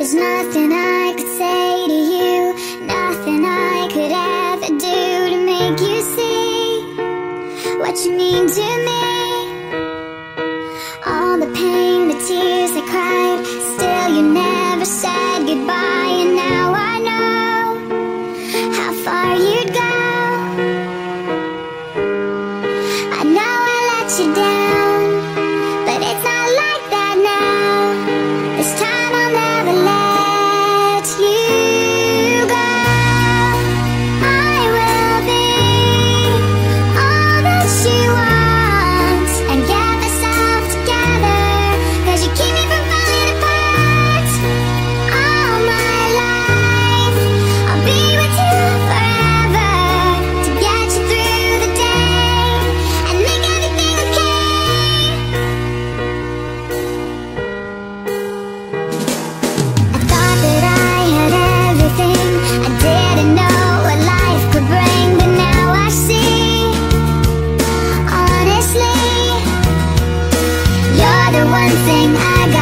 There's nothing I could say to you, nothing I could ever do to make you see what you mean to me. All the pain, the tears I cried, still you never said goodbye. everything I got.